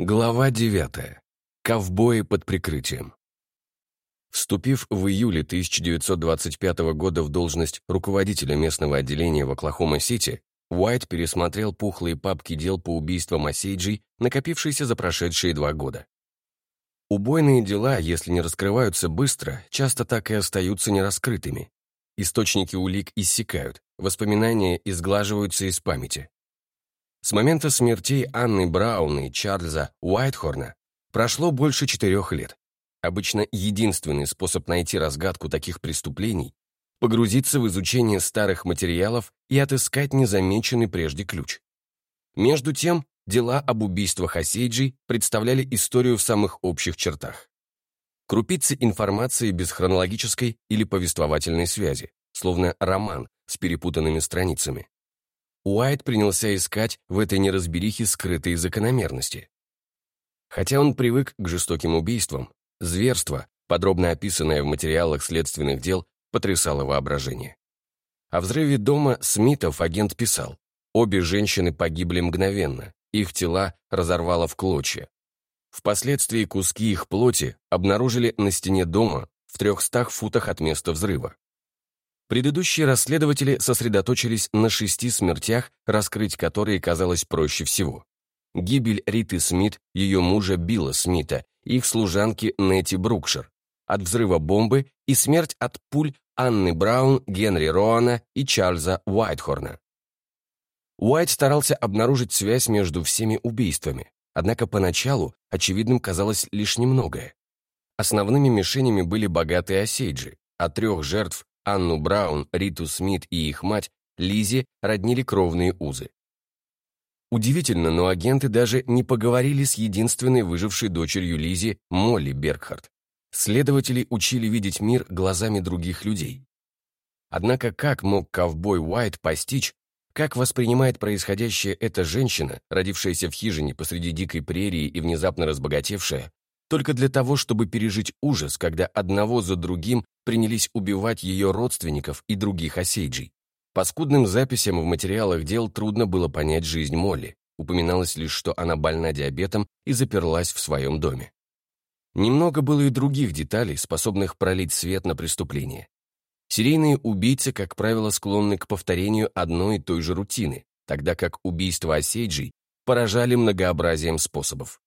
Глава 9. Ковбои под прикрытием. Вступив в июле 1925 года в должность руководителя местного отделения в Оклахома-Сити, Уайт пересмотрел пухлые папки дел по убийствам Осейджей, накопившиеся за прошедшие два года. Убойные дела, если не раскрываются быстро, часто так и остаются нераскрытыми. Источники улик иссякают, воспоминания изглаживаются из памяти. С момента смертей Анны Браун и Чарльза Уайтхорна прошло больше четырех лет. Обычно единственный способ найти разгадку таких преступлений – погрузиться в изучение старых материалов и отыскать незамеченный прежде ключ. Между тем, дела об убийствах Осейджей представляли историю в самых общих чертах. Крупицы информации без хронологической или повествовательной связи, словно роман с перепутанными страницами. Уайт принялся искать в этой неразберихе скрытые закономерности. Хотя он привык к жестоким убийствам, зверство, подробно описанное в материалах следственных дел, потрясало воображение. О взрыве дома Смитов агент писал, обе женщины погибли мгновенно, их тела разорвало в клочья. Впоследствии куски их плоти обнаружили на стене дома в трехстах футах от места взрыва. Предыдущие расследователи сосредоточились на шести смертях, раскрыть которые казалось проще всего. Гибель Риты Смит, ее мужа Билла Смита, их служанки Нетти Брукшир, от взрыва бомбы и смерть от пуль Анны Браун, Генри Роана и Чарльза Уайтхорна. Уайт старался обнаружить связь между всеми убийствами, однако поначалу очевидным казалось лишь немногое. Основными мишенями были богатые осейджи, а трех жертв Анну Браун, Риту Смит и их мать, Лизи, роднили кровные узы. Удивительно, но агенты даже не поговорили с единственной выжившей дочерью Лизи, Молли Бергхард. Следователи учили видеть мир глазами других людей. Однако как мог ковбой Уайт постичь, как воспринимает происходящее эта женщина, родившаяся в хижине посреди дикой прерии и внезапно разбогатевшая, только для того, чтобы пережить ужас, когда одного за другим принялись убивать ее родственников и других осейджей. По скудным записям в материалах дел трудно было понять жизнь Молли. Упоминалось лишь, что она больна диабетом и заперлась в своем доме. Немного было и других деталей, способных пролить свет на преступление. Серийные убийцы, как правило, склонны к повторению одной и той же рутины, тогда как убийства осейджей поражали многообразием способов.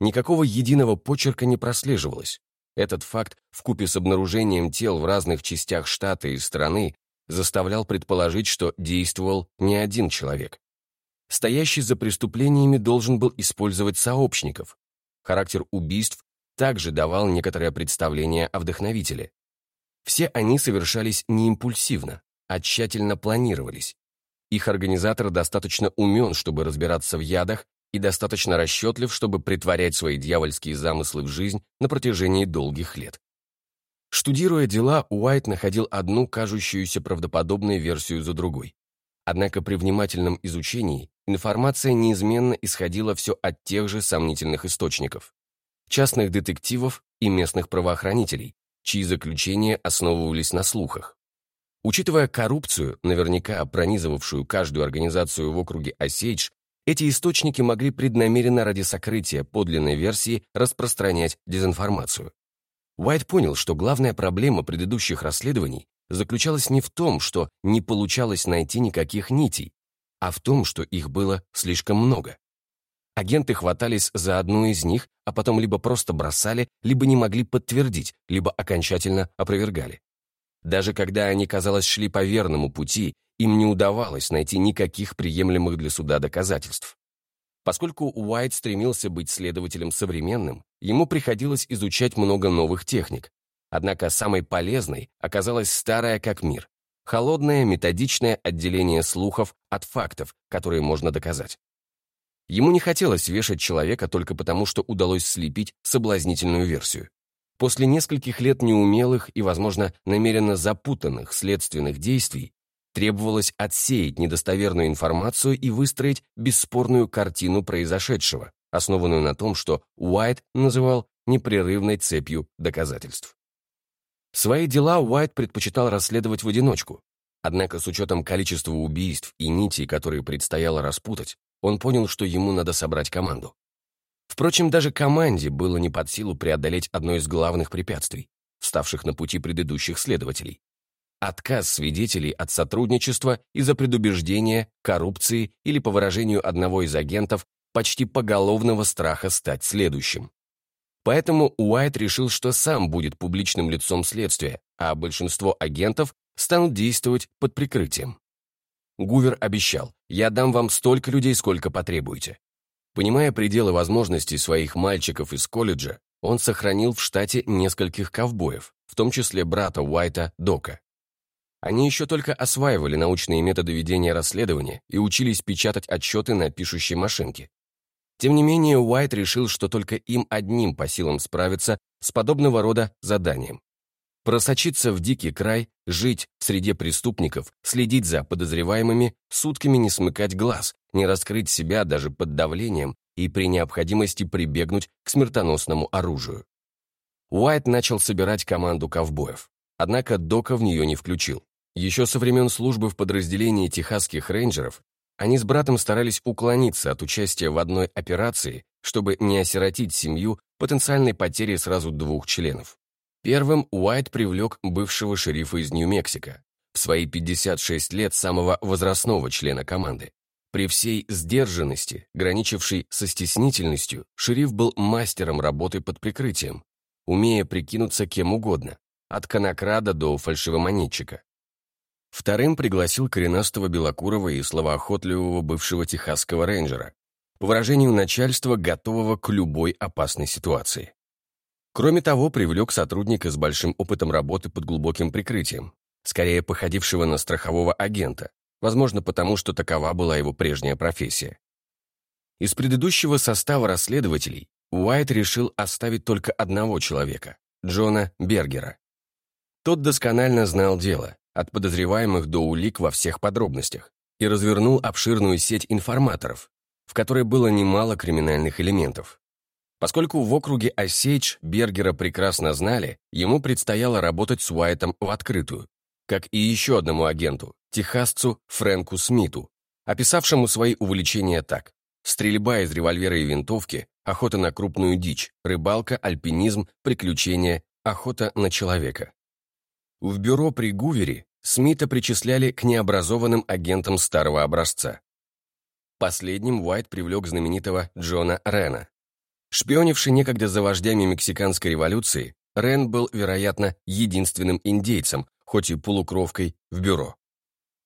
Никакого единого почерка не прослеживалось. Этот факт, вкупе с обнаружением тел в разных частях штата и страны, заставлял предположить, что действовал не один человек. Стоящий за преступлениями должен был использовать сообщников. Характер убийств также давал некоторое представление о вдохновителе. Все они совершались не импульсивно, а тщательно планировались. Их организатор достаточно умен, чтобы разбираться в ядах и достаточно расчетлив, чтобы притворять свои дьявольские замыслы в жизнь на протяжении долгих лет. Штудируя дела, Уайт находил одну кажущуюся правдоподобной версию за другой. Однако при внимательном изучении информация неизменно исходила все от тех же сомнительных источников. Частных детективов и местных правоохранителей, чьи заключения основывались на слухах. Учитывая коррупцию, наверняка пронизывавшую каждую организацию в округе Осейдж, эти источники могли преднамеренно ради сокрытия подлинной версии распространять дезинформацию. Уайт понял, что главная проблема предыдущих расследований заключалась не в том, что не получалось найти никаких нитей, а в том, что их было слишком много. Агенты хватались за одну из них, а потом либо просто бросали, либо не могли подтвердить, либо окончательно опровергали. Даже когда они, казалось, шли по верному пути им не удавалось найти никаких приемлемых для суда доказательств. Поскольку Уайт стремился быть следователем современным, ему приходилось изучать много новых техник. Однако самой полезной оказалась старая как мир. Холодное, методичное отделение слухов от фактов, которые можно доказать. Ему не хотелось вешать человека только потому, что удалось слепить соблазнительную версию. После нескольких лет неумелых и, возможно, намеренно запутанных следственных действий, Требовалось отсеять недостоверную информацию и выстроить бесспорную картину произошедшего, основанную на том, что Уайт называл непрерывной цепью доказательств. Свои дела Уайт предпочитал расследовать в одиночку, однако с учетом количества убийств и нитей, которые предстояло распутать, он понял, что ему надо собрать команду. Впрочем, даже команде было не под силу преодолеть одно из главных препятствий, ставших на пути предыдущих следователей. Отказ свидетелей от сотрудничества из-за предубеждения, коррупции или, по выражению одного из агентов, почти поголовного страха стать следующим. Поэтому Уайт решил, что сам будет публичным лицом следствия, а большинство агентов станут действовать под прикрытием. Гувер обещал, я дам вам столько людей, сколько потребуете. Понимая пределы возможностей своих мальчиков из колледжа, он сохранил в штате нескольких ковбоев, в том числе брата Уайта Дока. Они еще только осваивали научные методы ведения расследования и учились печатать отчеты на пишущей машинке. Тем не менее, Уайт решил, что только им одним по силам справиться с подобного рода заданием. Просочиться в дикий край, жить в среде преступников, следить за подозреваемыми, сутками не смыкать глаз, не раскрыть себя даже под давлением и при необходимости прибегнуть к смертоносному оружию. Уайт начал собирать команду ковбоев, однако Дока в нее не включил. Еще со времен службы в подразделении техасских рейнджеров они с братом старались уклониться от участия в одной операции, чтобы не осиротить семью потенциальной потери сразу двух членов. Первым Уайт привлек бывшего шерифа из Нью-Мексико, в свои 56 лет самого возрастного члена команды. При всей сдержанности, граничившей со стеснительностью, шериф был мастером работы под прикрытием, умея прикинуться кем угодно, от конокрада до фальшивомонетчика. Вторым пригласил коренастого белокурого и словоохотливого бывшего техасского рейнджера, по выражению начальства, готового к любой опасной ситуации. Кроме того, привлек сотрудника с большим опытом работы под глубоким прикрытием, скорее походившего на страхового агента, возможно потому, что такова была его прежняя профессия. Из предыдущего состава расследователей Уайт решил оставить только одного человека – Джона Бергера. Тот досконально знал дело, от подозреваемых до улик во всех подробностях, и развернул обширную сеть информаторов, в которой было немало криминальных элементов. Поскольку в округе Осейдж Бергера прекрасно знали, ему предстояло работать с Уайтом в открытую, как и еще одному агенту, техасцу Фрэнку Смиту, описавшему свои увлечения так. Стрельба из револьвера и винтовки, охота на крупную дичь, рыбалка, альпинизм, приключения, охота на человека. В бюро при Гувере Смита причисляли к необразованным агентам старого образца. Последним Уайт привлек знаменитого Джона Рена. Шпионивший некогда за вождями мексиканской революции, Рен был, вероятно, единственным индейцем, хоть и полукровкой, в бюро.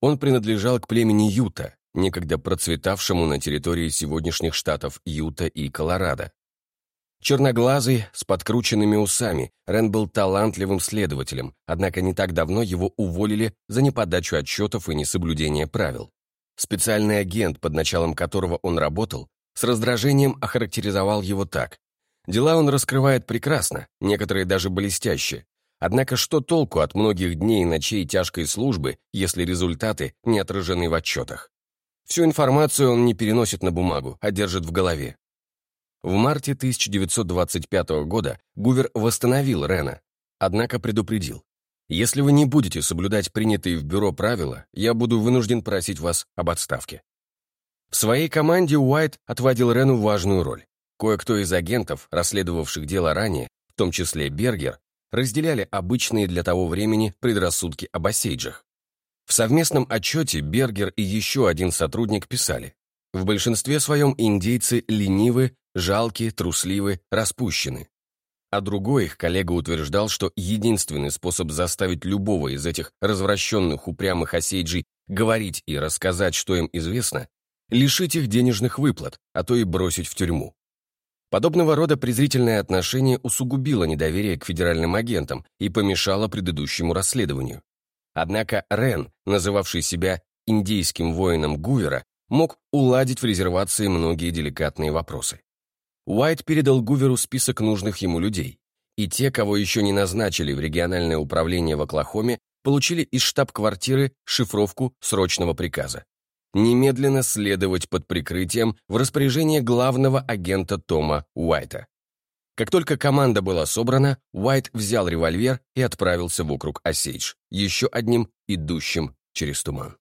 Он принадлежал к племени Юта, некогда процветавшему на территории сегодняшних штатов Юта и Колорадо. Черноглазый, с подкрученными усами, Рен был талантливым следователем, однако не так давно его уволили за неподачу отчетов и несоблюдение правил. Специальный агент, под началом которого он работал, с раздражением охарактеризовал его так. Дела он раскрывает прекрасно, некоторые даже блестяще. Однако что толку от многих дней и ночей тяжкой службы, если результаты не отражены в отчетах? Всю информацию он не переносит на бумагу, а держит в голове. В марте 1925 года Гувер восстановил Рена, однако предупредил. «Если вы не будете соблюдать принятые в бюро правила, я буду вынужден просить вас об отставке». В своей команде Уайт отводил Рену важную роль. Кое-кто из агентов, расследовавших дело ранее, в том числе Бергер, разделяли обычные для того времени предрассудки об осейджах. В совместном отчете Бергер и еще один сотрудник писали, в большинстве своем индейцы ленивы, жалки, трусливы, распущены. А другой их коллега утверждал, что единственный способ заставить любого из этих развращенных упрямых осейджей говорить и рассказать, что им известно, лишить их денежных выплат, а то и бросить в тюрьму. Подобного рода презрительное отношение усугубило недоверие к федеральным агентам и помешало предыдущему расследованию. Однако Рен, называвший себя индейским воином Гувера, мог уладить в резервации многие деликатные вопросы. Уайт передал Гуверу список нужных ему людей, и те, кого еще не назначили в региональное управление в Оклахоме, получили из штаб-квартиры шифровку срочного приказа. Немедленно следовать под прикрытием в распоряжение главного агента Тома Уайта. Как только команда была собрана, Уайт взял револьвер и отправился в округ Осейдж, еще одним идущим через туман.